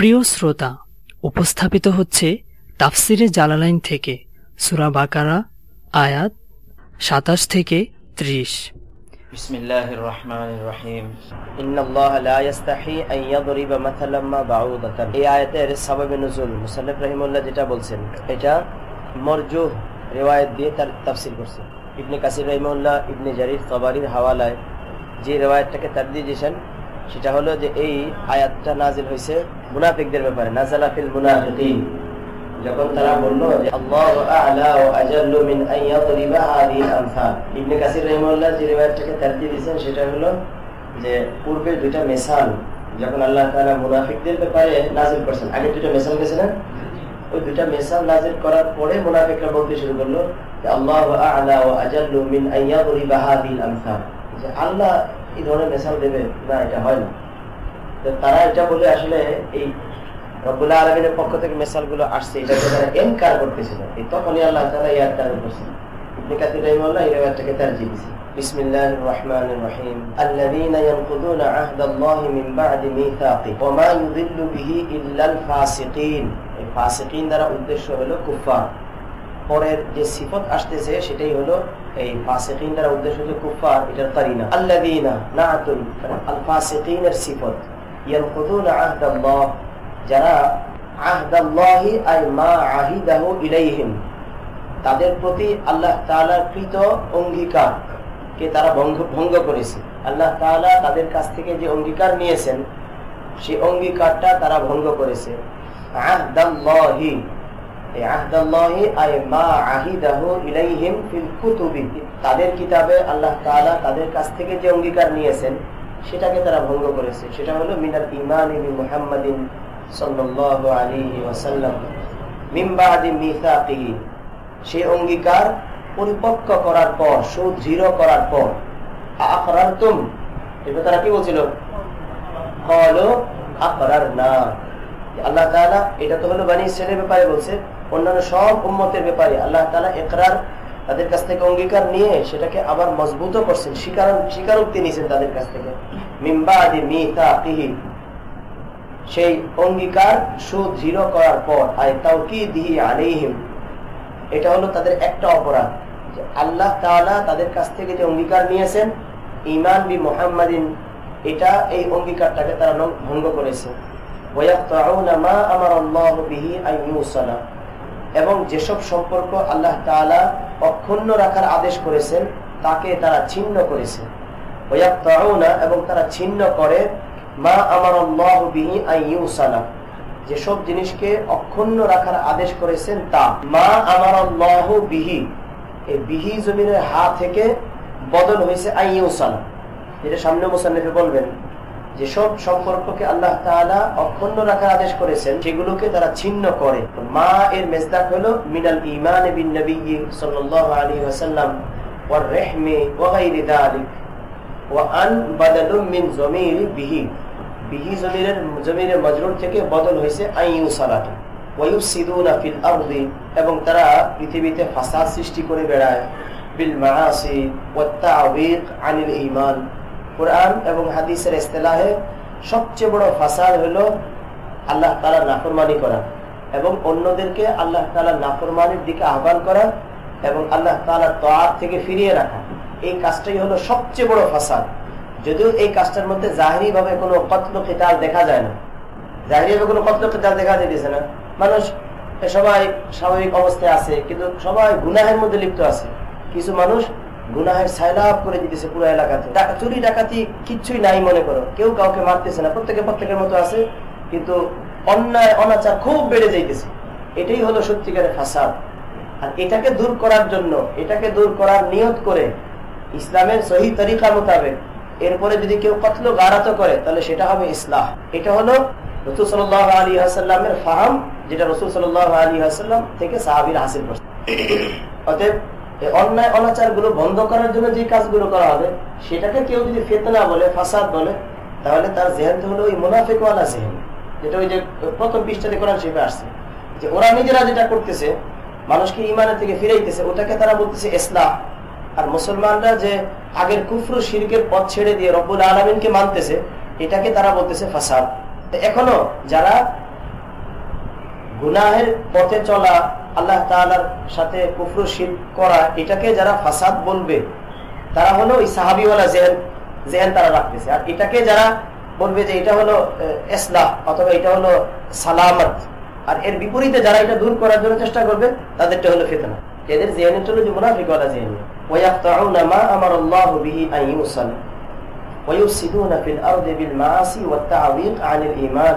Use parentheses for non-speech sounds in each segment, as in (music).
প্রিয় শ্রোতা উপস্থাপিত হচ্ছে তাফসিরে জালালাইন থেকে সুরা বাকারা আয়াত সাতাশ থেকে ত্রিশ بسم الله الرحمن الرحيم إن الله لا يستحي أن يضرب مثلا ما بعوضة এই আয়াতের সাবাবে নজুল মুসান্নফ রহিমুল্লাহ যেটা বলছেন এটা মরজু রিওয়ায়াত দিয়ে তার তাফসির করছে ইবনে কাসির রহিমুল্লাহ ইবনে জারির তবারির হাওয়ালায় যে রেওয়ায়তটাকে তার দিয়েছেন সেটা হলো যে এই আয়াতটা নাজিল হয়েছে মুনাফিকদের ব্যাপারে নাজালা ফিল মুনাফিকিন। যখন তারা বলল যে আল্লাহু আ'লা ওয়া আজাল্লু মিন আন ইয়াদরিবা আমসাল। ইবনে কাসির রাহিমাহুল্লাহ যে রিওয়ায়াতটাকে তারতিব দিয়েছেন, সেটা হলো যে দুইটা মিসাল যখন আল্লাহ তাআলা মুনাফিকদের ব্যাপারে নাজিল করেছেন আগে দুইটা মিসাল গেছে না? ওই দুইটা মিসাল নাজিল করার পরে মুনাফিকরা বলতে শুরু করল যে আল্লাহু আ'লা ওয়া আজাল্লু মিন আন ইয়াদরিবা হাদিহিল আমসাল। আল্লাহ এই ধরনের মিসাল দেবে না এটা হয় না তো তারা এটা বলে আসলে এই রব্বুল্লাহ আলমিনের পক্ষ থেকে মেসাল গুলো আসছে এটাকে তারা এনকার করতেছিল এই তখনই আল্লাহ তালা ইয়ার তার করছেন ইবনে কাসির রাহিমাহুল্লাহ এই রিওয়ায়াতটাকে তারজিহ দিয়েছে بسم الله الرحمن الرحيم الذين ينقضون عهد الله من بعد ميثاقه وما يضل به إلا الفاسقين এই ফাসিকিন দ্বারা উদ্দেশ্য হলো কুফার পরের যে সিফত আসতেছে সেটাই হলো এই ফাসিকিন দ্বারা উদ্দেশ্য হচ্ছে কুফার এটার কারিনা আল্লাদিনা নাতুন মানে আল ফাসিকিনের সিফত। ইয়ানকুদুন আহদাল্লাহ, যারা আহদাল্লাহি আই মা আহিদাহু ইলাইহিম, তাদের প্রতি আল্লাহ তাআলার কৃত অঙ্গীকার কে তারা ভঙ্গ ভঙ্গ করেছে। আল্লাহ তাআলা তাদের কাছ থেকে যে অঙ্গীকার নিয়েছেন সেই অঙ্গীকারটা তারা ভঙ্গ করেছে। আহদাল্লাহি তাদের কিতাবে আল্লাহ তাদের কাছ থেকে যে অঙ্গীকার নিয়েছেন, সেটাকে তারা ভঙ্গ করেছে। সেটা হলো, মিনাল ইমান সেই অঙ্গীকার পরিপক্ক করার পর, সুদৃঢ় করার পর আকরারতুম এটা তারা কি বলছিল? আকরার আল্লাহ এটা তো হলো বানি ইসরাইলের ব্যাপারে বলছে অন্যান্য সব উম্মতের ব্যাপারে আল্লাহ তাআলা ইকরার তাদের কাছ থেকে অঙ্গীকার নিয়ে সেটাকে আবার মজবুত করছেন, স্বীকার, স্বীকারোক্তি নিয়েছেন তাদের কাছ থেকে। মিম্বাদি মিতাকিহি সেই অঙ্গীকার সুদৃঢ় করার পর, আয় তাও কি দিহি আলিহিম এটা হলো তাদের একটা অপরাধ, যে আল্লাহ তাআলা তাদের কাছ থেকে যে অঙ্গীকার নিয়েছেন ইমান বি মোহাম্মদিন, এটা এই অঙ্গীকারটাকে তারা ভঙ্গ করেছে। এবং যেসব সম্পর্ক আল্লাহ তাআলা অক্ষুণ্ণ রাখার আদেশ করেছেন, তাকে তারা ছিন্ন করেছে। এবং তারা ছিন্ন করে, মা আমার যেসব জিনিসকে অক্ষুণ্ণ রাখার আদেশ করেছেন, তা মা আমার বিহি, এই বিহি জমিনের হা থেকে বদল হয়েছে আইউসালা যেটা সামনে মোসান্নফে বলবেন। যেসব সম্পর্ককে আল্লাহ তাআলা অক্ষুণ্ণ রাখার আদেশ করেছেন, সেগুলোকে তারা ছিন্ন করে। মা এর মেজদাক হলো, মিনাল ইমান বিন নবী আলাইহি ওয়াসাল্লাম, ওয়ার রেহমে আন মিন বিহি। মজরুর থেকে বদল হয়েছে এবং তারা পৃথিবীতে ফাসাদ সৃষ্টি করে বেড়ায়। বিল মাআসি ওয়াত আনিল ঈমান। কোরআন এবং হাদিসের ইস্তেলাহে সবচেয়ে বড় ফাসাদ হল আল্লাহ তালা নাফরমানি করা এবং অন্যদেরকে আল্লাহ তালা নাফরমানির দিকে আহ্বান করা এবং আল্লাহ তালা তাআত থেকে ফিরিয়ে রাখা। এই কাজটাই হলো সবচেয়ে বড় ফাসাদ। যদিও এই কাজটার মধ্যে জাহিরি ভাবে কোনো কতল কেতাল দেখা যায় না। জাহিরি ভাবে কোনো কতল কেতাল দেখা যেতেছে না। মানুষ, সবাই স্বাভাবিক অবস্থায় আছে, কিন্তু সবাই গুনাহের মধ্যে লিপ্ত আছে। কিছু মানুষ গুনাহের সাইলাভ করে দিতেছে পুরো এলাকাতে। চুরি ডাকাতি কিচ্ছুই নাই, মনে করো। কেউ কাউকে মারতেছে না, প্রত্যেকে প্রত্যেকের মতো আছে, কিন্তু অন্যায়, অনাচার খুব বেড়ে যাইতেছে। এটাই হলো সত্যিকারের ফাসাদ। আর এটাকে দূর করার জন্য, এটাকে দূর করার নিয়ত করে ইসলামের সহি তরিকা মোতাবেক, এরপরে যদি কেউ কতল গারাত করে, তাহলে সেটা হবে ইসলাহ। এটা হলো রসুল সাল্লাহ আলী আসাল্লামের ফাহাম, যেটা রসুল সাল্লাহ আলী আসাল্লাম থেকে সাহাবির হাসিল করছে। অতএব অন্যায় অনাচারগুলো বন্ধ করার জন্য যে কাজগুলো করা হবে, সেটাকে কেউ যদি ফেতনা বলে, ফাসাদ বলে, তাহলে তার জেহেন হলো ওই মুনাফিকওয়ালা জেহেন যেটা ওই যে প্রথম পৃষ্ঠাতে কোরআন শিল্পে আসছে। যে ওরা নিজেরা যেটা করতেছে, মানুষকে ইমানের থেকে ফিরাইতেছে, ওটাকে তারা বলতেছে ইসলাম আর মুসলমানরা যে আগের কুফরু শিরকের পথ ছেড়ে দিয়ে রব্বুল আলমিনকে মানতেছে, এটাকে তারা বলতেছে ফাসাদ। এখনও যারা গুনাহের পথে চলা আল্লাহ তালার সাথে কুফরু শির করা এটাকে যারা ফাসাদ বলবে তারা হলো ওই সাহাবিওয়ালা জেহেন জেহেন তারা রাখতেছে আর এটাকে যারা বলবে যে এটা হলো এসলাহ অথবা এটা হলো সালামত আর এর বিপরীতে যারা এটা দূর করার জন্য চেষ্টা করবে তাদেরটা হলো ফেতনা এদের জেহেনের জন্য যে মুনাফিকওয়ালা জেহেন ويقطعون ما أمر الله به أن يوصل ويفسدون في الأرض بالمعاصي والتعويق عن الإيمان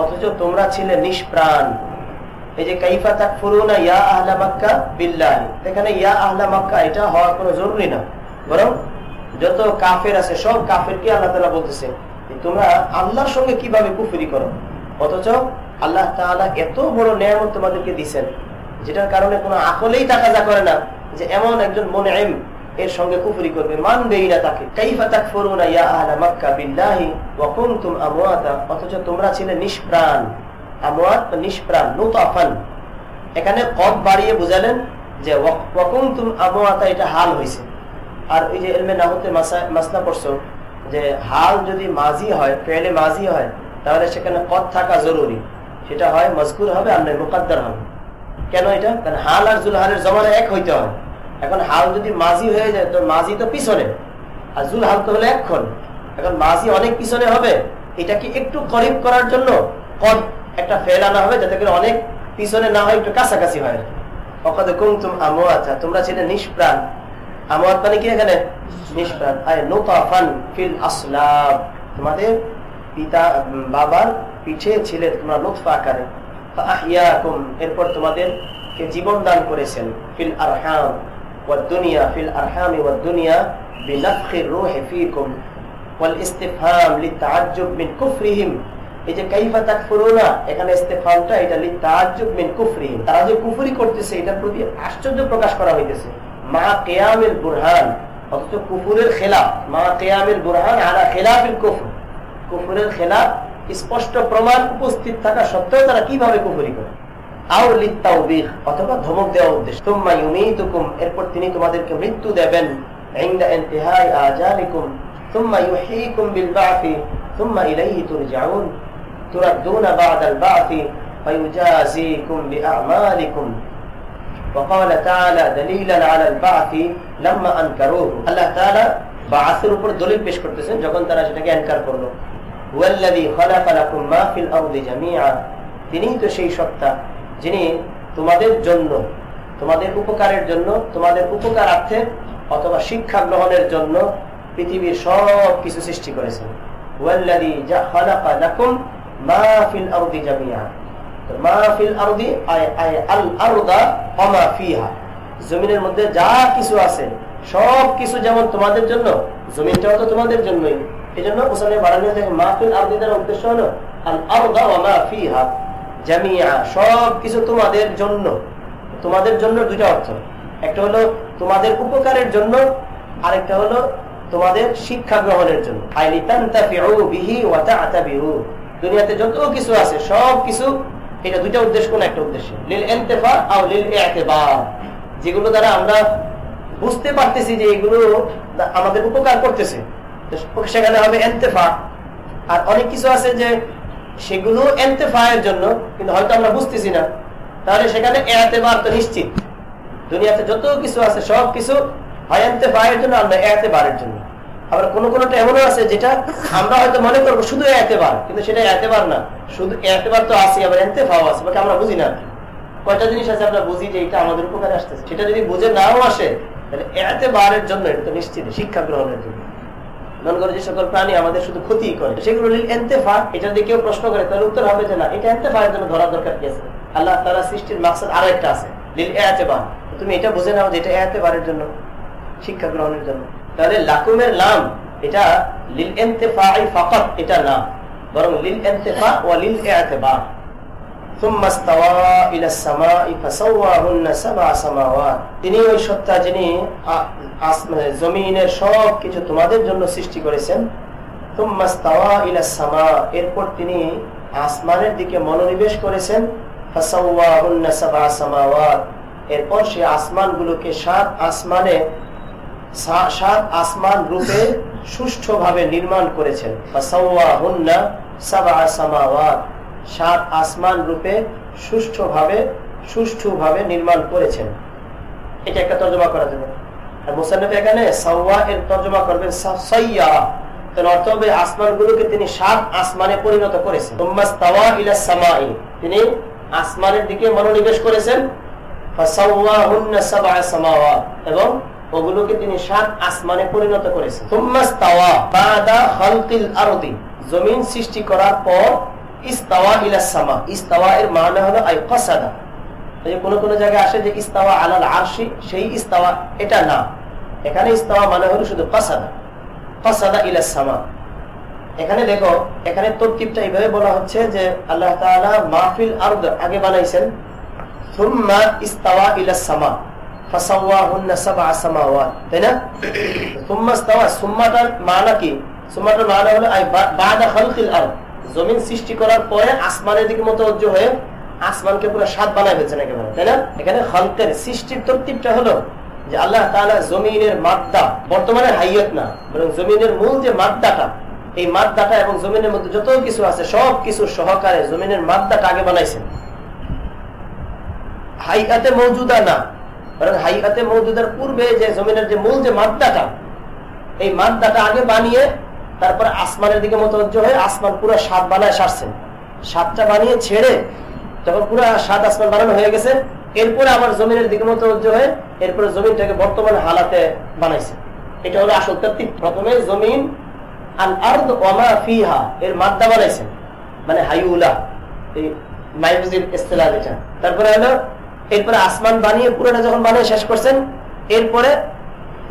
অথচ তোমরা ছিলে নিষ্প্রাণ। এই যে কাইফা তাকফুরুনা ইয়া আহলা মক্কা বিল্লাহি। এখানে ইয়া আহলা মক্কা, এটা হওয়ার কোনো জরুরি না। বরং যত কাফের আছে, সব কাফেরকে আল্লাহ তালা বলতেছে তোমরা আল্লাহর সঙ্গে কীভাবে কুফুরি করো? অথচ আল্লাহ তাআলা এত বড় নিয়ামত তোমাদেরকে দিচ্ছেন যেটার কারণে কোনো আকলেই তাকাজা করে না যে, এমন একজন মনে এর সঙ্গে কুফরি করবে। মানবেই না তাকে। কাইফা তাকফুরুনা ইয়া আহলা মক্কা বিল্লাহি ওয়া কুনতুম আমওয়াতা? অথচ তোমরা ছিলে নিষ্প্রাণ। আমওয়াত নিষ্প্রাণ নুতাফান এখানে কদ বাড়িয়ে বুঝালেন যে ওয়া কুনতুম আমওয়াতা, এটা হাল হইছে। আর ওই যে এলমে নাহতে মাসনা পড়ছো যে হাল যদি মাজি হয়, ফেলে মাজি হয়, তাহলে সেখানে কদ থাকা জরুরি। সেটা হয়, মজকুর হবে আর নয়, মোকাদ্দার হবে। কেন এটা? কারণ হাল আর জুলহালের জমানে এক হইতে হয়। এখন হাল যদি মাজি হয়ে যায়, তো মাজি তো পিছনে। আর জুল হাল তো হলে এখন এখন মাঝি অনেক পিছনে হবে এটা কি একটু করিব করার জন্য কদ একটা ফেল আনা হবে, যাতে করে অনেক পিছনে না হয়, একটু কাছাকাছি হয়। নিষ্প্রাণ। মানে এখানে? নিষ্প্রাণ। ফিল আসলাব তোমাদের পিতা বাবার পিঠে আকারে। এরপর তোমাদেরকে জীবন দান করেছেন, ফিল আরহাম। والدنيا في الأرحام والدنيا بنفخ الروح فيكم والاستفهام للتعجب من كفرهم এই যে কাইফা তাকফুরুনা এখানে ইস্তেফামটা এটা লিতাআজ্জুব মিন কুফরিহিম তারা যে কুফরি করতেছে এটার প্রতি আশ্চর্য প্রকাশ করা হইতেছে মা কিয়ামিল বুরহান অথচ কুফুরের খেলাফ মা কিয়ামিল বুরহান আলা খিলাফিল কুফর কুফুরের খেলাফ স্পষ্ট প্রমাণ উপস্থিত থাকা সত্ত্বেও তারা কিভাবে কুফরি করে অথবা ধমক দেওয়া উদ্দেশ্য তুম্মা ইউমীতুকুম এরপর তিনি তোমাদেরকে মৃত্যু দেবেন عند انتهاء آجالكم ثم يحييكم بالبعث ثم إليه ترجعون تردون بعد البعث فيجازيكم بأعمالكم وقال تعالى دليلا على البعث لما أنكروه الله تعالى বাসের উপর দলিল পেশ করতেছেন যখন তারা সেটাকে এনকার করলো হুয়াল্লাযী খালাকা লাকুম মা ফিল আরদি জামিআ তিনিই তো সেই সত্তা যিনি তোমাদের জন্য, তোমাদের উপকারের জন্য, তোমাদের উপকারার্থে অথবা শিক্ষা গ্রহণের জন্য পৃথিবীর সব কিছু সৃষ্টি করেছেন। জমিনের মধ্যে যা কিছু আছে, সব কিছু যেমন তোমাদের জন্য, জমিনটাও তো তোমাদের জন্যই। এই জন্য ওখানে বাড়ানো মাহফিল আরদি দ্বারা উদ্দেশ্য হলো আল আরদা ওয়া ফিহা। জামিয়া সব কিছু তোমাদের জন্য। তোমাদের জন্য দুইটা অর্থ। একটা হলো তোমাদের উপকারের জন্য, আরেকটা হলো তোমাদের শিক্ষা গ্রহণের জন্য। দুনিয়াতে যত কিছু আছে সব কিছু এটা দুইটা উদ্দেশ্য, কোন একটা উদ্দেশ্য। লিল এন্তেফা আর লিল যেগুলো দ্বারা আমরা বুঝতে পারতেছি যে এগুলো আমাদের উপকার করতেছে। সেখানে হবে এন্তেফা। আর অনেক কিছু আছে যে সেগুলো এন্তেফায়ের জন্য, কিন্তু হয়তো আমরা বুঝতেছি না। তাহলে সেখানে এতেবার তো নিশ্চিত। দুনিয়াতে যত কিছু আছে, সব কিছু হয় এন্তেফায়ের জন্য, আমরা এতেবারের জন্য। আবার কোনো কোনোটা এমনও আছে যেটা আমরা হয়তো মনে করব শুধু এতেবার কিন্তু সেটা এতেবার না। শুধু এতেবার তো আছে আবার ভাব আছে, বাকি আমরা বুঝি না কয়টা জিনিস আছে আমরা বুঝি যে এটা আমাদের উপকারে আসতেছে। সেটা যদি বুঝে নাও আসে, তাহলে এতেবারের জন্য এটা তো নিশ্চিত, শিক্ষা গ্রহণের জন্য। মনে করে যে সকল প্রাণী আমাদের শুধু ক্ষতি করে। সেগুলো এন্তেফা এটা যদি কেউ প্রশ্ন করে, তাহলে উত্তর হবে যে না, এটা এন্তেফার জন্য ধরার দরকার কি আছে? আল্লাহ তারা সৃষ্টির মাকসাদ আরও একটা আছে, লিল এতেবার তুমি এটা বুঝে নাও যে এটা এতেবারের জন্য, শিক্ষা গ্রহণের জন্য। তাহলে লাকুমের নাম, এটা লিল এন্তেফাই ফাকাত এটা না বরং লিল এন্তেফা ও লিল এতেবার তিনি ওই সত্তা যিনি মানে জমিনের সব কিছু তোমাদের জন্য সৃষ্টি করেছেন এরপর তিনি আসমানের দিকে মনোনিবেশ করেছেন এরপর সে আসমানগুলোকে সাত আসমানে সাত আসমান রূপে সুষ্ঠুভাবে নির্মাণ করেছেন সাত আসমান রূপে সুষ্ঠুভাবে সুষ্ঠুভাবে নির্মাণ করেছেন। এটা একটা তর্জমা করা যাবে আর মুসান্নফ এখানে এর তর্জমা করবেন আসমানগুলোকে তিনি সাত আসমানে পরিণত করেছেন। তিনি আসমানের দিকে মনোনিবেশ করেছেন। এবং ওগুলোকে তিনি সাত আসমানে পরিণত করেছেন। জমিন সৃষ্টি করার পর ইস্তাওয়া ইলাসামা ইস্তাওয়া এর মানে হলো আই কসাদা। কোন কোন জায়গায় আসে যে ইস্তাওয়া আলাল আরশি, সেই ইস্তাওয়া এটা না। এখানে ইস্তাওয়া মানে হলো শুধু কসাদা। কসাদা ইলাসামা এখানে দেখো, এখানে তরতিবটা এইভাবে বলা হচ্ছে যে আল্লাহ তাআলা মাহফিল আরদ আগে বানাইছেন, সুম্মা ইস্তাওয়া ইলাসামা ফাসাওয়াহুন্না সাবআ সামাওয়াত। তাই না? সুম্মা ইস্তাওয়া, সুম্মাটার মানে কি? সুম্মাটার মানে হলো আই বাদা খালকিল আরদ। জমিন সৃষ্টি করার পরে আসমানের দিকে মতজ্জ হয়ে আসমানকে পুরো সাত বানায় ফেলছেন একেবারে, তাই না? এখানে হলকের সৃষ্টির তরতিবটা হলো যে আল্লাহ তালা জমিনের মাদ্দা, বর্তমানে হাইয়ত না, বরং জমিনের মূল যে মাদ্দাটা, এই মাদ্দাটা এবং জমিনের মধ্যে যত কিছু আছে, সব কিছু সহকারে জমিনের মাদ্দাটা আগে বানাইছেন। হাইয়াতে মৌজুদা না, বরং হাইয়াতে মৌজুদার পূর্বে যে জমিনের যে মূল যে মাদ্দাটা, এই মাদ্দাটা আগে বানিয়ে তারপরে আসমানের দিকে মতজ্জ হয়ে আসমান পুরো সাত বানায় সারছেন সাতটা বানিয়ে ছেড়ে যখন পুরো সাত আসমান বানানো হয়ে গেছে, এরপরে আমার জমিনের দিকে মতজ্জ হয়ে এরপরে জমিনটাকে বর্তমান হালাতে বানাইছে। এটা হলো আসল তাত্ত্বিক। প্রথমে জমিন এর মাদ্দা বানাইছেন মানে হাইউলা, এই মাইবুজির ইস্তেলা তারপরে হলো, এরপরে আসমান বানিয়ে পুরোটা যখন বানিয়ে শেষ করছেন, এরপরে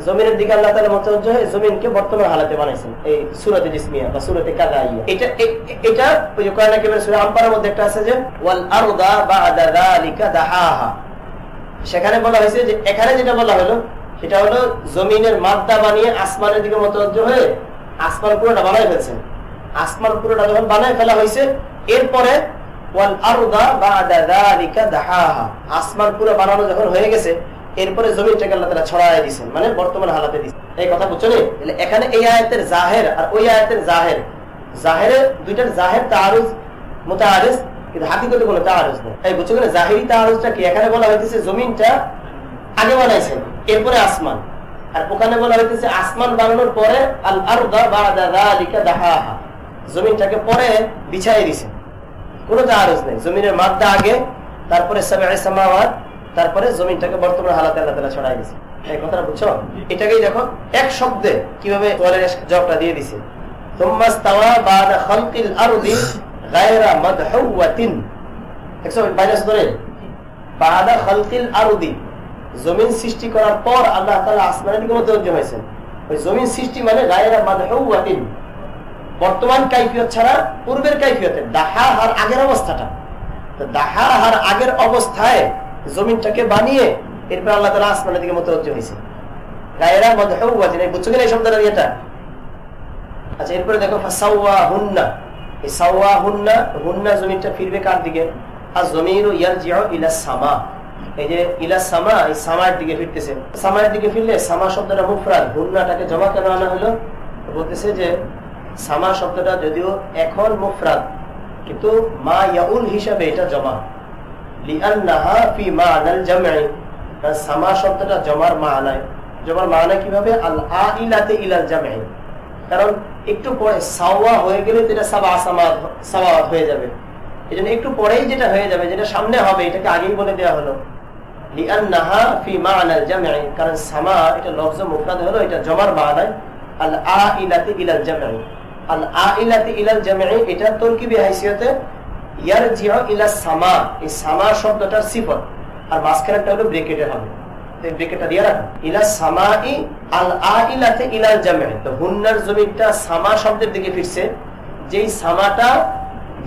জমিনের দিকে আল্লাহ তালা মতজ্জ হয়ে জমিনকে বর্তমান হালাতে বানাইছেন। এই সুরতে জিসমিয়া বা সুরতে কাদাইয়া এটা এটা ওই যে কয়না কেবল সুরা আম্পারের মধ্যে একটা আছে যে, ওয়াল আরদা বা'দা যালিকা দাহাহা। সেখানে বলা হয়েছে যে, এখানে যেটা বলা হলো, সেটা হলো জমিনের মাদ্দা বানিয়ে আসমানের দিকে মতজ্জ হয়ে আসমান পুরোটা বানাই ফেলছেন আসমান পুরোটা যখন বানাই ফেলা হয়েছে, এরপরে ওয়াল আরদা বা'দা যালিকা দাহাহা। আসমান পুরো বানানো যখন হয়ে গেছে এরপরে জমিনটাকে আল্লাহ তালা ছড়াই দিচ্ছেন মানে বর্তমান হালাতে দিচ্ছেন এই কথা বুঝছ এখানে এই আয়তের জাহের আর ওই আয়তের জাহের। জাহের দুইটার জাহের তাহারুজ মোতাহারিজ কিন্তু কোনো তাহারুজ নেই। বুঝছ কিনা? জাহেরি তাহারুজটা কি? এখানে বলা জমিনটা আগে বানাইছেন, এরপরে আসমান। আর ওখানে বলা আসমান বানানোর পরে আল আরদা দাহাহা। জমিনটাকে পরে বিছাই দিছেন। কোনো তাহারুজ নেই। জমিনের মাদ্দা আগে, তারপরে সামাওয়াত তারপরে জমিনটাকে বর্তমান হালাতে আল্লাহ তালা ছড়াই দিছে এই কথাটা বুঝছ? এটাকেই দেখো, এক শব্দে কীভাবে জবটা দিয়ে দিছে। মানে বর্তমান কাইফিয়ত ছাড়া পূর্বের কাইফিয়তের দাহা হার আগের অবস্থাটা। দাহা হার আগের অবস্থায় জমিনটাকে বানিয়ে এরপর আল্লাহ তালা আসমানের দিকে মতরজ্জ হয়েছে। গায়েরা মধ্যে বুঝছ কিনা এই শব্দটা এটা? আচ্ছা এরপরে দেখো সাউয়া হুন্না এই সাউয়া হুন্না হুন্না জমিনটা ফিরবে কার দিকে? আর জমিন ইয়ার জিয়াও ইলা সামা। এই যে ইলা সামা, এই সামার দিকে ফিরতেছে। সামার দিকে ফিরলে সামা শব্দটা মুফরাদ, হুন্নাটাকে জমা কেন আনা হলো? বলতেছে যে, সামা শব্দটা যদিও এখন মুফরাদ, কিন্তু মা ইয়াউল হিসাবে এটা জমা। কারণ একটু পরে সাওয়া হয়ে গেলে এটা হয়ে যাবে। একটু পরেই যেটা হয়ে যাবে, যেটা সামনে হবে, এটাকে আগেই বলে দেওয়া হলো। ফি কারণ সামা, এটা লফজ মুফরাদ হলো, এটা জমার আল আল এটা হাইসিয়তে ইয়ারজিউ ইলা সামা, এই সামা শব্দটার সিফত। আর মাঝখানেরটা হলো ব্রেকেটের হবে। ব্রেকেটটা দিয়ে রাখা। ইলা সামাই আল আইলাতে ইলাল জাম'i তো হুন্নার জমিটা সামা শব্দের দিকে ফিরছে। যেই সামাটা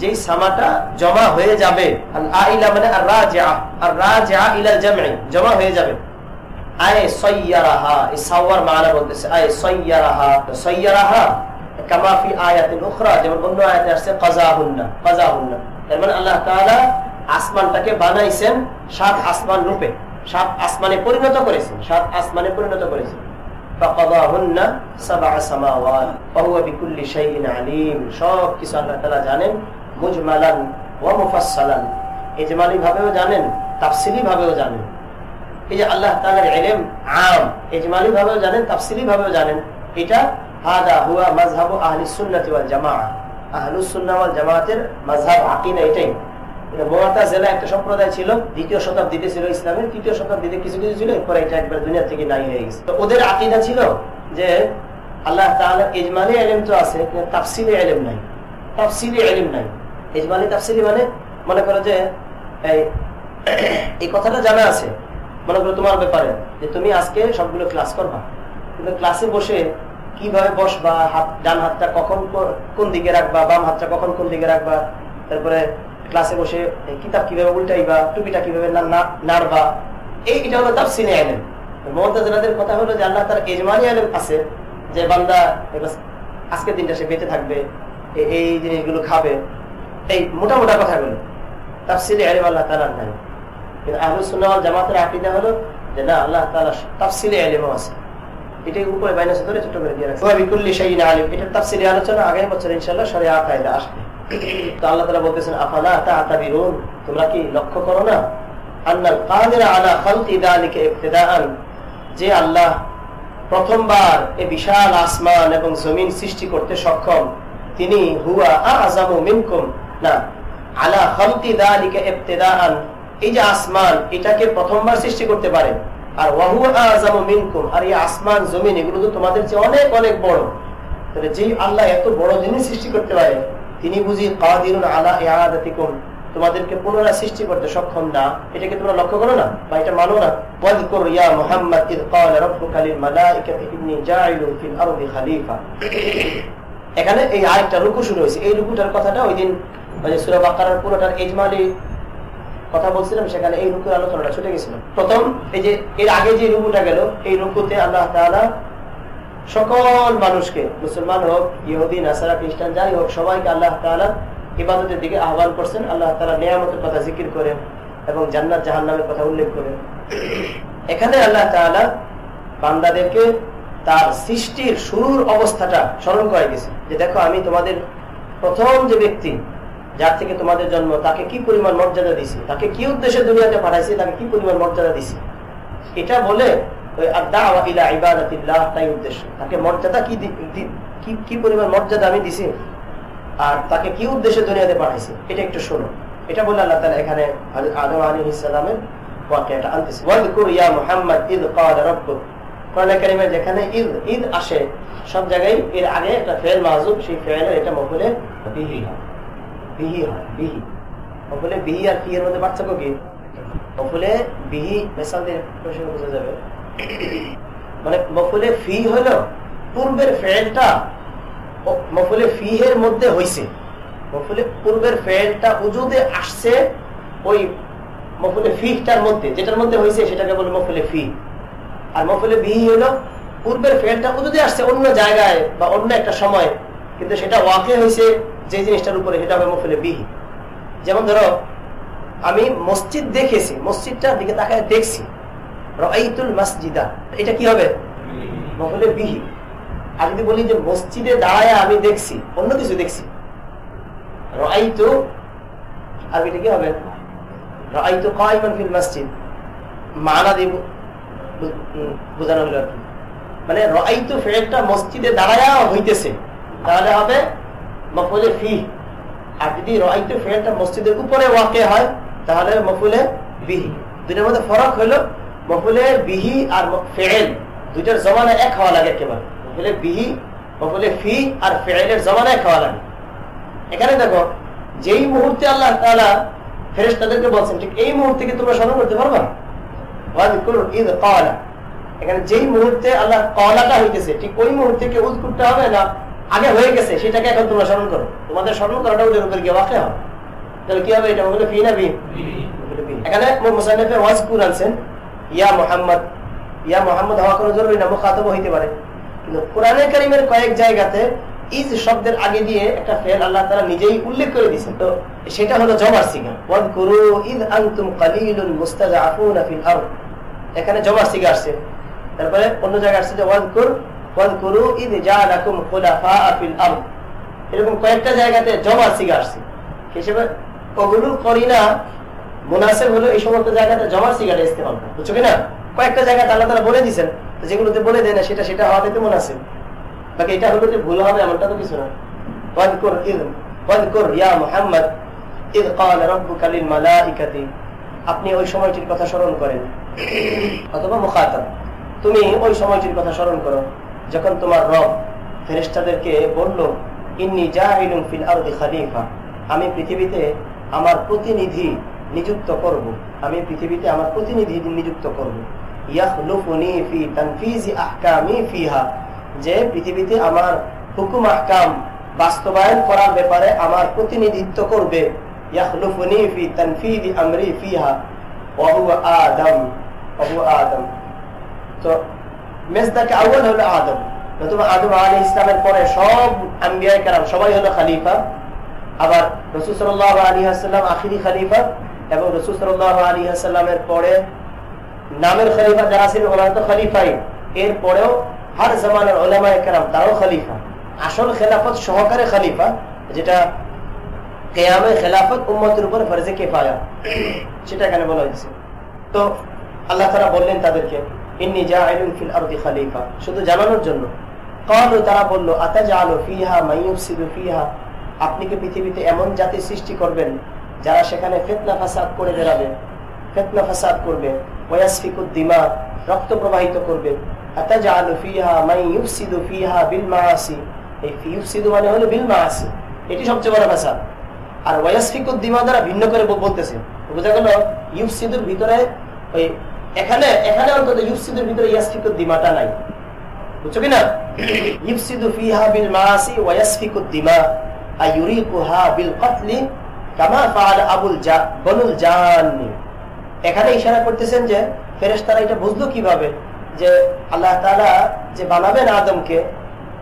যেই সামাটা জমা হয়ে যাবে। আল আইলা মানে আর রাজিআ আর রাজিআ ইলাল জাম'i জমা হয়ে যাবে। আয় সাইয়ারাহা এই সাওয়ার মানা বলতেছে। আয় সাইয়ারাহা তো সাইয়ারাহা কামা ফি আয়াতিন উখরা, যেমন অন্য আয়াতে আসছে কাজাহুন্না কাজাহুন্না তার মানে আল্লাহ তালা আসমানটাকে বানাইছেন সাত আসমান রূপে। সাত আসমানে পরিণত করেছেন। সাত আসমানে পরিণত করেছেন। এই যে আল্লাহ আম ভাবেও জানেন ভাবেও জানেন। এটা মাযহাব আকীদা এটাই। একটা সম্প্রদায় ছিল, দ্বিতীয় শতাব্দীতে ছিল ইসলামের, তৃতীয় শতাব্দীতে কিছু কিছু ছিল, এরপর এটা একবার দুনিয়া থেকে নাই হয়ে গেছে। ওদের ছিল যে আল্লাহ ইলম তো আছে ইলম নাই। তাফসিলি ইলম নাই। ইজমালি তাফসিলি মানে মনে করো যে, (coughs) এই কথাটা জানা আছে। মনে করো তোমার ব্যাপারে, যে তুমি আজকে সবগুলো ক্লাস করবা। কিন্তু ক্লাসে বসে কীভাবে বসবা? হাত, ডান হাতটা কখন কোন দিকে রাখবা? বাম হাতটা কখন কোন দিকে রাখবা? তারপরে ক্লাসে বসে কিতাব কীভাবে উল্টাইবা? টুপিটা কীভাবে নাড়বা? এই এটা হলো তাফসিনে আইলেন মোহাম্মদের কথা হলো যে আল্লাহ তার এজমানি আলেম আছে যে বান্দা আজকের দিনটা সে বেঁচে থাকবে এই জিনিসগুলো খাবে। এই মোটা মোটা কথাগুলো। সিনে আলেম আল্লাহ তালার নাই। কিন্তু আহলুসুল্লাহ জামাতের আকিদা হলো যে না, আল্লাহ তালা তাফসিলে আলেমও আছে। এটাই উপরে বাইনাসে ধরে ছোট করে দিয়ে রাখছে। বিকুল্লি শাহীন আলিম। এটার তাফসিলি আলোচনা আগামী বছর ইনশাআল্লাহ শরে আকায়দা আসবে। তো আল্লাহ তাআলা বলতেছেন, আফালা তাতাবিরুন? তোমরা কি লক্ষ্য করো না? আন্নাল কাদিরা আলা খালকি যালিকা ইবতিদাআন। যে আল্লাহ প্রথমবার এই বিশাল আসমান এবং জমিন সৃষ্টি করতে সক্ষম, তিনি হুয়া আযামু মিনকুম। না, আলা খালকি যালিকা ইবতিদাআন। এই যে আসমান, এটাকে প্রথমবার সৃষ্টি করতে পারে। আর ওয়াহু আযামু মিনকুম, আর এই আসমান, জমিন, এগুলো তো তোমাদের চেয়ে অনেক অনেক বড়। তাহলে যেই আল্লাহ এত বড় জিনিস সৃষ্টি করতে পারে, তিনি বুঝি কাদিরুন আলা ইয়াদাতিকুম তোমাদেরকে পুনরায় সৃষ্টি করতে সক্ষম না। এটাকে তোমরা লক্ষ্য করো না? বা এটা মানো না? ওয়াজকুর ইয়া মুহাম্মদ ইদ ক্বালা রাব্বুকা লিল মালাইকাতি ইন্নী জাইলুন ফিল আরদি খলিফা। এখানে এই আরেকটা রুকু শুরু হয়েছে। এই রুকুটার কথাটা ওই দিন মানে সূরা বাকারার পুরোটার ইজমালি কথা বলছিলাম, সেখানে এই রুকুর আলোচনাটা ছুটে গেছিল। প্রথম, এই যে এর আগে যে রুকুটা গেল, এই রুকুতে আল্লাহ তাআলা সকল মানুষকে, মুসলমান হোক, ইহুদি, নাসারা, খ্রিস্টান, যাই হোক, সবাইকে আল্লাহ তাআলা ইবাদতের দিকে আহ্বান করছেন। আল্লাহ তাআলা নিয়ামতের কথা জিকির করেন এবং জান্নাত, জাহান্নামের কথা উল্লেখ করেন। এখানে আল্লাহ তাআলা বান্দাদেরকে তার সৃষ্টির শুরুর অবস্থাটা স্মরণ করে গেছে যে দেখো, আমি তোমাদের প্রথম যে ব্যক্তি যার থেকে তোমাদের জন্ম, তাকে কি পরিমাণ মর্যাদা দিছি? তাকে কি উদ্দেশ্যে দুনিয়াতে পাঠাইছি? তাকে কি পরিমাণ মর্যাদা দিছি? এটা বলে তাই উদ্দেশ্য। তাকে মর্যাদা কি কি পরিমাণ মর্যাদা আমি দিছি? আর তাকে কি উদ্দেশ্যে দুনিয়াতে পাঠাইছি? এটা একটু শোনো। এটা বলে আল্লাহ তালা এখানে আদম আলী ইসলামের যেখানে ঈদ ঈদ আসে, সব জায়গায় এর আগে একটা ফেল মাহজুব সেই ফেলের এটা বিহি হয় বিহি হয় বিহি। মফুলে বিহি আর কি এর মধ্যে পার্থক্য কি? মফুলে বিহি মেসাল দিয়ে বোঝা যাবে। মানে মফুলে ফি হইল পূর্বের ফেলটা মফুলে ফিহের মধ্যে হইছে। মফুলে পূর্বের ফেলটা উজুদে আসছে ওই মফুলে ফিহটার মধ্যে, যেটার মধ্যে হয়েছে সেটাকে বলে মফুলে ফি। আর মফুলে বিহি হলো পূর্বের ফেলটা উজুদে আসছে অন্য জায়গায় বা অন্য একটা সময়, কিন্তু সেটা ওয়াকে হয়েছে যে জিনিসটার উপরে সেটা হবে মফুলে বিহি। যেমন ধরো, আমি মসজিদ দেখেছি, মসজিদটার দিকে তাকায় দেখছি রাইতুল মসজিদা, এটা কি হবে? মফুলে বিহি। আর যদি বলি যে মসজিদে দাঁড়ায় আমি দেখছি, অন্য কিছু দেখছি রাইতু আর এটা কি হবে? রাইতু কাইমান ফিল মসজিদ, মানা দিব বোঝানো হলো আর কি। মানে রাইতু ফেরটা মসজিদে দাঁড়ায়া হইতেছে, তাহলে হবে মফুলে ফি। আর যদি রাইতু ফেরটা মসজিদের উপরে ওয়াকে হয়, তাহলে মফুলে বিহি। দুইটার মধ্যে ফরক হলো মফুলে বিহি আর ফেল দুইটার জমানা এক হওয়া লাগে একেবারে। মফুলে বিহি, মফুলে ফি আর ফেলের জমানা এক হওয়া লাগে। এখানে দেখো, যেই মুহূর্তে আল্লাহ তালা ফেরেস তাদেরকে বলছেন, ঠিক এই মুহূর্তে কি তোমরা স্মরণ করতে পারবা? ঈদ কওয়ালা এখানে যেই মুহূর্তে আল্লাহ কলাটা হইতেছে, ঠিক ওই মুহূর্তে কি উদ করতে হবে না? আগে হয়ে গেছে, সেটাকে এখন তোমরা স্মরণ করো। তোমাদের স্মরণ করাটা ওদের উপর গিয়ে ওয়াকে হবে। তাহলে কি হবে এটা? বলে ফি না বি এখানে মুসান্নফে ওয়াজকুর আনছেন, ইয়া মোহাম্মদ ইয়া মোহাম্মদ হওয়া কোনো জরুরি না, মুখাতব হইতে পারে। কিন্তু কোরআনে কারিমের কয়েক জায়গাতে ইজ শব্দের আগে দিয়ে একটা ফেল আল্লাহ তারা নিজেই উল্লেখ করে দিয়েছেন। তো সেটা হলো জমার সিগা। ওয়াদ করু ইদ আনতুম কালিলুন মুস্তাজাফুনা ফিল আরদ। এখানে জমার সিগা আসছে। তারপরে অন্য জায়গায় আসছে যে ওয়াদ কুর ওয়াদ করু ইদ জালাকুম খুলাফা ফিল আরদ এরকম কয়েকটা জায়গাতে জমার সিগা আসছে হিসেবে ওগুলোর করিনা মুনাসেব হলো এই সমস্ত জায়গাতে জমার সিগাটা ইস্তেমাল করে বুঝছো কিনা কয়েকটা জায়গাতে আল্লাহ তারা বলে দিচ্ছেন যেগুলোতে বলে দেয় না সেটা সেটা হওয়াতে তো মুনাসেব বাকি এটা হলো যে ভুল হবে এমনটা তো কিছু না ওয়াদকুর ইদ ওয়াদকুর ইয়া মুহাম্মদ ইদ قال ربك للملائكه আপনি ওই সময়টির কথা স্মরণ করেন অথবা মুখাতাব তুমি ওই সময়টির কথা স্মরণ করো যখন তোমার রব ফেরেশতাদেরকে বলল, ইন্নি জাহিলুম ফিল আরদি খলিফা আমি পৃথিবীতে আমার প্রতিনিধি নিযুক্ত করব। আমি পৃথিবীতে আমার প্রতিনিধি নিযুক্ত করব। ফি ফিহা। যে পৃথিবীতে আমার হুকুম আহকাম বাস্তবায়ন করার ব্যাপারে আমার প্রতিনিধিত্ব করবে। ফি আদম আদম। তো মেজদাকে আউয়াল হলো আদম। নতুবা আদম আলী ইসলামের পরে সব আম্বিয়ায় কারাম, সবাই হলো খালিফা। আবার রসুল সাল্লাহ আলী হাসাল্লাম আখিরি খালিফা এবং রসুল সাল্লাহ আলী হাসাল্লামের পরে নামের খলিফা যারা ছিলেন ওনারা তো খলিফাই। এর পরেও হার জামানের ওলামায় কেরাম তারাও খলিফা। আসল খেলাফত সহকারে খলিফা, যেটা কেয়ামে খেলাফত উম্মতের উপর ফরজে কেফায়া। সেটা এখানে বলা হয়েছে। তো আল্লাহ তারা বললেন তাদেরকে শুধু জানানোর জন্য। তারা বলল আতাজালু ফিহা ফিহা। আপনি কি পৃথিবীতে এমন জাতি সৃষ্টি করবেন যারা সেখানে ফেতনা ফাসাদ করে বেড়াবে? ফেতনা ফাসাদ করবে। রক্ত প্রবাহিত করবে। ফিহা মাইয়ুফসিদু ফিহা বিল এই মানে বিল এটি সবচেয়ে আর দ্বারা ভিন্ন করে বলতেছে। বোঝা ভিতরে ওই এখানে এখানে অন্তত ইউফসিদুর ভিতরে ইয়াসফিকুদ দিমাটা নাই। বুঝছ কিনা? (coughs) ইউফসিদু ফিহা বিল মাআসি ওয়াসফিকুদ দিমা। আইয়ুরিকুহা বিল কতলি কামা ফাআল আবুল জা বনুল জান্নি এখানে ইশারা করতেছেন যে ফেরেশতারা এটা বুঝলো কীভাবে? যে আল্লাহ তাআলা যে বানাবেন আদমকে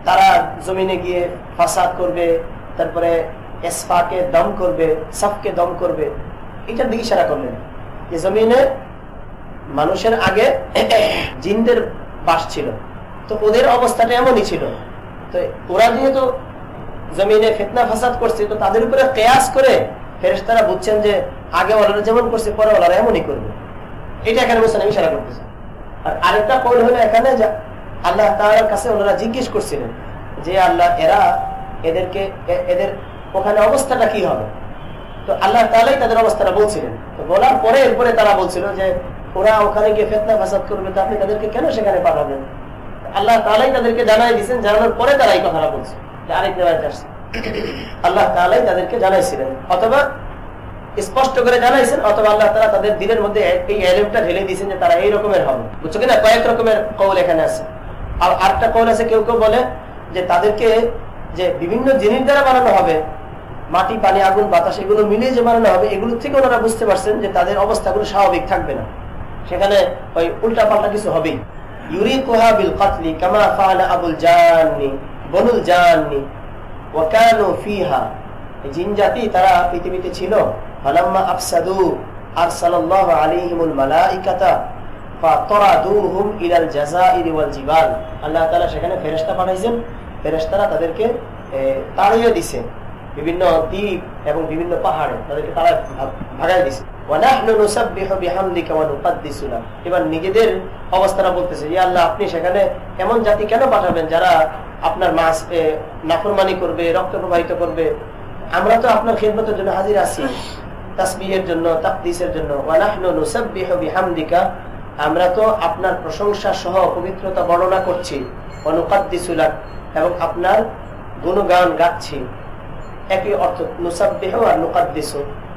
তারা জমিনে গিয়ে ফাসাদ করবে তারপরে এসফাকে দম করবে সফকে দম করবে এটার দিকে ইশারা করলেন। যে জমিনে মানুষের আগে জিনদের বাস ছিল। তো ওদের অবস্থাটা এমনই ছিল। তো ওরা যেহেতু জমিনে ফেতনা ফাসাদ করছে, তো তাদের উপরে কেয়াস করে ফেরেস্তারা বুঝছেন যে আগে ওনারা যেমন করছে, পরে ওনারা এমনই করবে। এটা এখানে মুসলিম ইশারা করতেছে। আর আরেকটা কৌল হলো এখানে যে আল্লাহ তার কাছে ওনারা জিজ্ঞেস করছিলেন যে, আল্লাহ, এরা এদেরকে এদের ওখানে অবস্থাটা কি হবে? তো আল্লাহ তালাই তাদের অবস্থাটা বলছিলেন। তো বলার পরে এরপরে তারা বলছিল যে ওরা ওখানে গিয়ে ফেতনা ফাসাদ করবে, তো আপনি তাদেরকে কেন সেখানে পাঠাবেন? আল্লাহ তালাই তাদেরকে জানাই দিচ্ছেন জানানোর পরে তারা এই কথাটা বলছে। আরেক দেওয়ার আসছে। আল্লাহ তালাই তাদেরকে জানাইছিলেন, অথবা স্পষ্ট করে জানাইছেন, অথবা আল্লাহ তালা তাদের দিনের মধ্যে এই এলেমটা ঢেলে দিয়েছেন যে তারা এই রকমের হবে। বুঝছ কিনা? কয়েক রকমের কৌল এখানে আছে। আর আরেকটা কৌল আছে, কেউ কেউ বলে যে তাদেরকে যে বিভিন্ন জিনিস দ্বারা বানানো হবে, মাটি, পানি, আগুন, বাতাস, এগুলো মিলিয়ে যে বানানো হবে এগুলো থেকে ওনারা বুঝতে পারছেন যে তাদের অবস্থাগুলো স্বাভাবিক থাকবে না। সেখানে ওই উল্টা পাল্টা কিছু হবেই। ইউরিকুহা বিল কাতলি কামা ফাআলা আবুল জান্নি বনুল জান্নি ওয়াকানু ফিহা। জিন জাতি তারা পৃথিবীতে ছিল। ফালাম্মা আফসাদু মালাইকাতা ইলাল জাযাইরি ওয়াল জিবাল। আল্লাহ তাআলা সেখানে ফেরেশতা পাঠাইছেন। ফেরেশতারা তাদেরকে তাড়িয়ে দিছে। বিভিন্ন দ্বীপ এবং বিভিন্ন পাহাড়ে তাদেরকে তারা ভাগাই দিছে। এবার নিজেদের অবস্থাটা বলতেছে যে আল্লাহ, আপনি সেখানে এমন জাতি কেন পাঠাবেন যারা আপনার মাছ নাফরমানি করবে, রক্ত প্রবাহিত করবে? আমরা তো আপনার খেদমতের জন্য হাজির আছি। তাসবিহের জন্য, তাকদিসের জন্য। আমরা তো আপনার প্রশংসা সহ পবিত্রতা বর্ণনা করছি। অনুকাদ্দিসুলাক এবং আপনার গুণগান গাচ্ছি। একই অর্থ, নুসাব্বিহ আর নুকাদ্দিসু।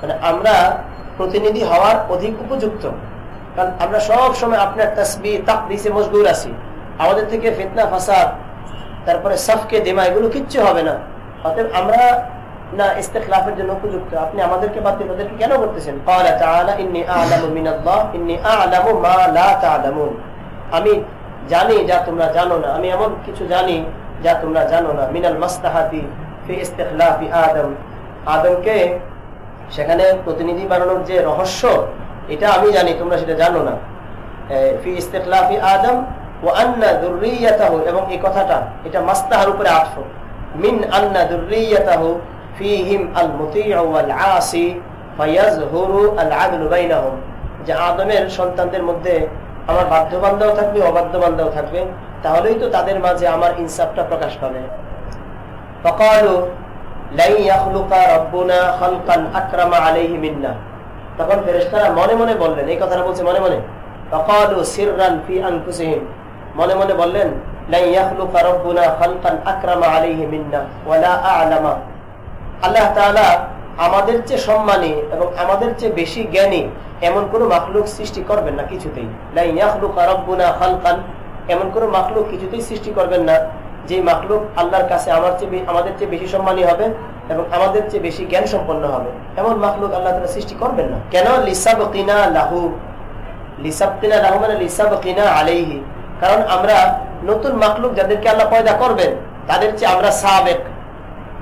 মানে আমরা প্রতিনিধি হওয়ার অধিক উপযুক্ত। কারণ আমরা সব সময় আপনার তসবি, তাকদিসে মজগুর আছি। আমাদের থেকে ফিতনা, ফাসাদ, তারপরে সফকে, দেমা, এগুলো কিচ্ছু হবে না। অতএব আমরা না, ইস্তেখলাফের জন্য উপযুক্ত। আপনি আমাদেরকে বাদ দিয়ে ওদেরকে কেন করতেছেন আমি জানি যা তোমরা জানো না, আমি এমন কিছু জানি যা তোমরা জানো না। মিনাল মাসলাহাতি ফি ইস্তিখলাফি আদম। আদমকে সেখানে প্রতিনিধি বানানোর যে রহস্য, এটা আমি জানি, তোমরা সেটা জানো না। ফি ইস্তেখলাফি আদম ও আন্না দুর্রিয়াতাহু, এবং এই কথাটা, এটা মাস্তাহার উপরে আটফ। মিন আন্না দুর্রিয়াতাহু ওয়াল আসি ফায়াজহুরু আল আদলু বাইনাহুম। যে আদমের সন্তানদের মধ্যে আমার বাধ্য বান্ধাও থাকবে অবাধ্য বান্ধাও থাকবে, তাহলেই তো তাদের মাঝে আমার ইনসাফটা প্রকাশ পাবে। তখন ফেরেশতারা মনে মনে বললেন, এই কথাটা বলছে মনে মনে মনে মনে বললেন লাই ইয়াখলুকা রাব্বুনা খালকান আকরামা আলাইহি ওয়ালা আ'লামা। আল্লাহ তাআলা আমাদের চেয়ে সম্মানী এবং আমাদের চেয়ে বেশি জ্ঞানী এমন কোন মাখলুক সৃষ্টি করবেন না কিছুতেই। এমন কোন মাখলুক কিছুতেই সৃষ্টি করবেন না যে মাখলুক আল্লাহর কাছে আমার চেয়ে আমাদের চেয়ে বেশি সম্মানী হবে এবং আমাদের চেয়ে বেশি জ্ঞান সম্পন্ন হবে। এমন মাখলুক আল্লাহ তালা সৃষ্টি করবেন না। কেন? লিসাব কিনা লাহু। লিসাব কিনা লাহু মানে লিসাব কিনা আলাইহি। কারণ আমরা নতুন মাখলুক যাদেরকে আল্লাহ পয়দা করবেন, তাদের চেয়ে আমরা সাবেক।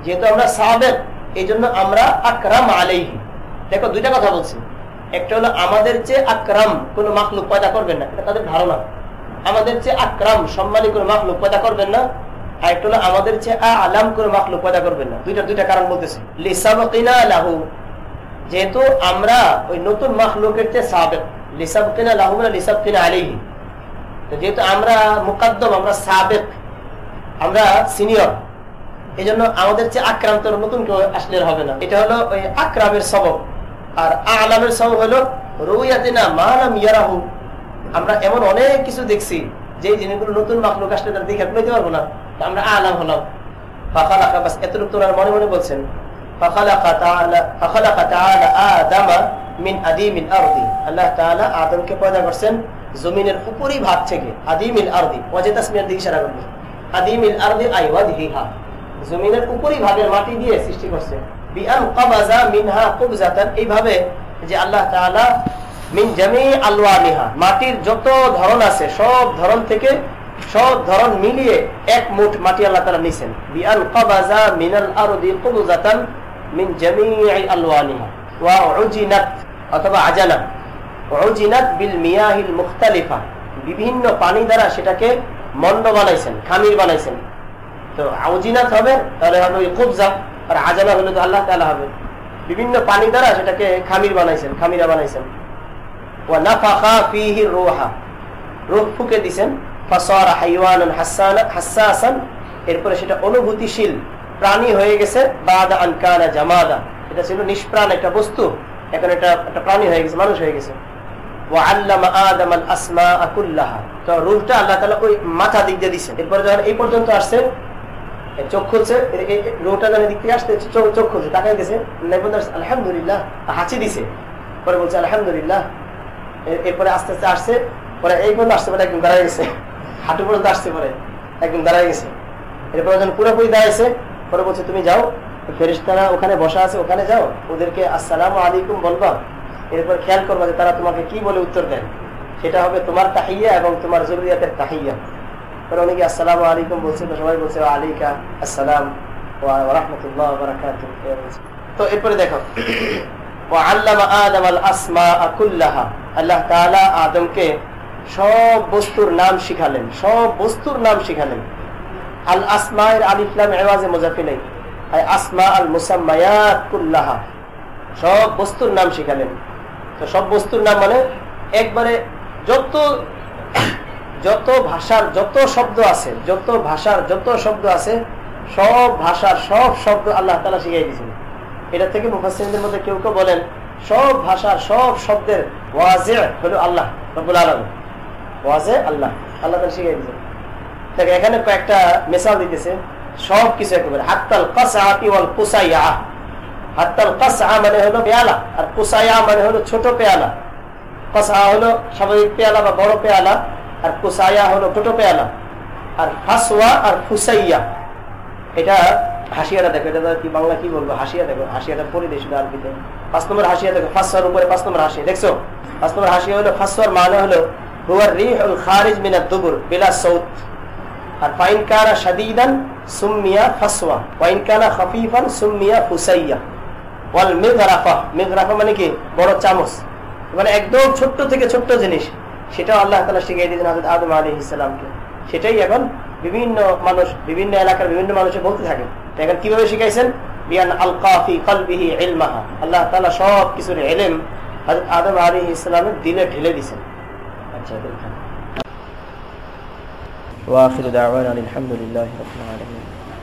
যেহেতু আমরা সাবেক এই জন্য আমরা আকরাম আলাইহি। দেখো, দুইটা কথা বলছি। একটা হলো, আমাদের চেয়ে আকরাম কোন মাখলুক পয়দা করবেন না, এটা তাদের ধারণা। আমাদের চেয়ে আকরাম, সম্মানী কোন মাখলুক পয়দা করবেন না। আরেকটা হলো, আমাদের চেয়ে আলাম করে মাখলুক পয়দা করবেন না। দুইটা দুইটা কারণ বলতেছি। লিসাবকিনা লাহু। যেহেতু আমরা ওই নতুন মাখলুকের চেয়ে সাবেক, লিসাবকিনা লাহু মানে লিসাবকিনা আলিহি যেহেতু আমরা মুকাদ্দম, আমরা সাবেক, আমরা সিনিয়র এই জন্য আমাদের চেয়ে আক্রান্ত নতুন কেউ আসলে হবে না। এটা হলো ওই আক্রামের সবক আর আলামের সবক হলো, রুইয়াতিনা মালাম ইয়ারাহু। আমরা এমন অনেক কিছু দেখছি যে জিনিসগুলো নতুন মাখলুক আসলে তারা দেখে পেতে পারব না। আমরা আলাম হলাম। ফাখালাকা, বাস এতটুকু তোনার মনে মনে বলছেন। মিন তাআলা আদমকে পয়দা করছেন আদিমিল আরদি ওয়াজে তাসমিয়ার দিকে ইশারা করবে। জমিনের উপরি ভাগের মাটি দিয়ে সৃষ্টি করছে। এইভাবে যে আল্লাহ মাটির যত ধরন আছে, সব ধরন থেকে সব ধরন মিলিয়ে এক মুঠ মাটি আল্লাহ তাআলা নিছেন। বিভিন্ন পানি দ্বারা সেটাকে মন্ড বানাইছেন, খামির বানাইছেন। তো আউজিনাত হবে, তাহলে হবে ওই কুবজা, আর আজানা হলে তো আল্লাহ তাআলা হবে। বিভিন্ন পানি দ্বারা সেটাকে খামির বানাইছেন, খামিরা বানাইছেন। রূহা, রূহ ফুকে হাসাসান, এরপরে সেটা অনুভূতিশীল প্রাণী হয়ে গেছে। বাদা আন কানা জামাদা, এটা ছিল নিষ্প্রাণ একটা বস্তু। এখন এটা একটা প্রাণী হয়ে গেছে, মানুষ হয়ে গেছে। আল্লাহ তাআলা ওই মাথা দিক দিয়ে দিয়েছেন। এরপরে যখন এই পর্যন্ত আসছে চোখ চোখ আলহামদুলিল্লাহ। দিছে। পরে বলছে এরপরে আস্তে আস্তে আসছে, পরে এই দাঁড়ায় হাঁটু দাঁড়ায় গেছে। এরপরে পুরোপুরি পরে বলছে, তুমি যাও ফেরিস্তারা ওখানে বসা আছে, ওখানে যাও, ওদেরকে আসসালাম আলাইকুম বলবা। এরপর খেয়াল করবা যে তারা তোমাকে কি বলে উত্তর দেন সেটা হবে তোমার তাহিয়া এবং তোমার জরুরিয়াতের তাহিয়া। তাহলে অনেকে আসসালাম আলাইকুম বলছে, তো সবাই বলছে আলিকা আসসালাম ও রহমতুল্লাহ বারাকাত তো এরপরে দেখো আল্লাহ তালা আদমকে সব বস্তুর নাম শিখালেন, সব বস্তুর নাম শিখালেন। আল আসমা এর আল ইসলাম এওয়াজে আসমা আল মুসাম্মায়াত কুল্লাহা। সব বস্তুর নাম শিখালেন। তো সব বস্তুর নাম মানে একবারে যত যত ভাষার যত শব্দ আছে, যত ভাষার যত শব্দ আছে, সব ভাষার সব শব্দ আল্লাহ তালা শিখাই দিয়েছেন। এটা থেকে মুফাসিনদের মধ্যে কেউ কেউ বলেন, সব ভাষার সব শব্দের ওয়াজে হলো আল্লাহ রবুল আলম ওয়াজে আল্লাহ আল্লাহ তালা শিখাই দিয়েছেন। দেখো এখানে কয়েকটা মেসাল দিতেছে সব কিছু একেবারে। হাত্তাল কাসআতি ওয়াল কুসাইয়া। হাত্তাল মানে হলো পেয়ালা, আর কুসাইয়া মানে হলো ছোট পেয়ালা। কাসআ হলো স্বাভাবিক পেয়ালা বা বড় পেয়ালা। আর কুসাইয়া হলো ছোট পেয়ালা। আর ফাসওয়া আর ফুসাইয়া এটা হাসিয়াটা দেখো, এটা কি বাংলা কি বলব? হাসিয়া দেখো, হাসিয়াটা পড়ে দিয়েছিল আরবিতে পাঁচ নম্বর হাসিয়া দেখো, ফাঁসওয়ার উপরে পাঁচ নম্বর হাসিয়া, দেখছ? পাঁচ নম্বর হাসিয়া হলো, ফাঁসওয়ার মানে হলো হুয়ার রিহুল খারিজ মিনাদ দুবুর, বিলা সৌত। আর ফাইন কানা শাদীদান সুম্মিয়া ফাসওয়া, ওয়াইন কানা খাফিফান সুম্মিয়া ফুসাইয়া ওয়াল মিগরাফা মিগরাফা মানে কি? বড় চামচ। মানে একদম ছোট্ট থেকে ছোট্ট জিনিস। সেটাও আল্লাহ তাআলা শিখিয়ে দিয়েছেন হযরত আদম আলাইহিস সালামকে সেটাই এখন বিভিন্ন মানুষ বিভিন্ন এলাকার বিভিন্ন মানুষে বলতে থাকে তো এখন কিভাবে শিখাইছেন বিয়ান আল কাফি কলবিহি ইলমাহা আল্লাহ তাআলা সব কিছুর ইলম হযরত আদম আলাইহিস সালামের দিলে ঢেলে দিয়েছেন আচ্ছা দেখেন واخر دعوانا الحمد لله رب العالمين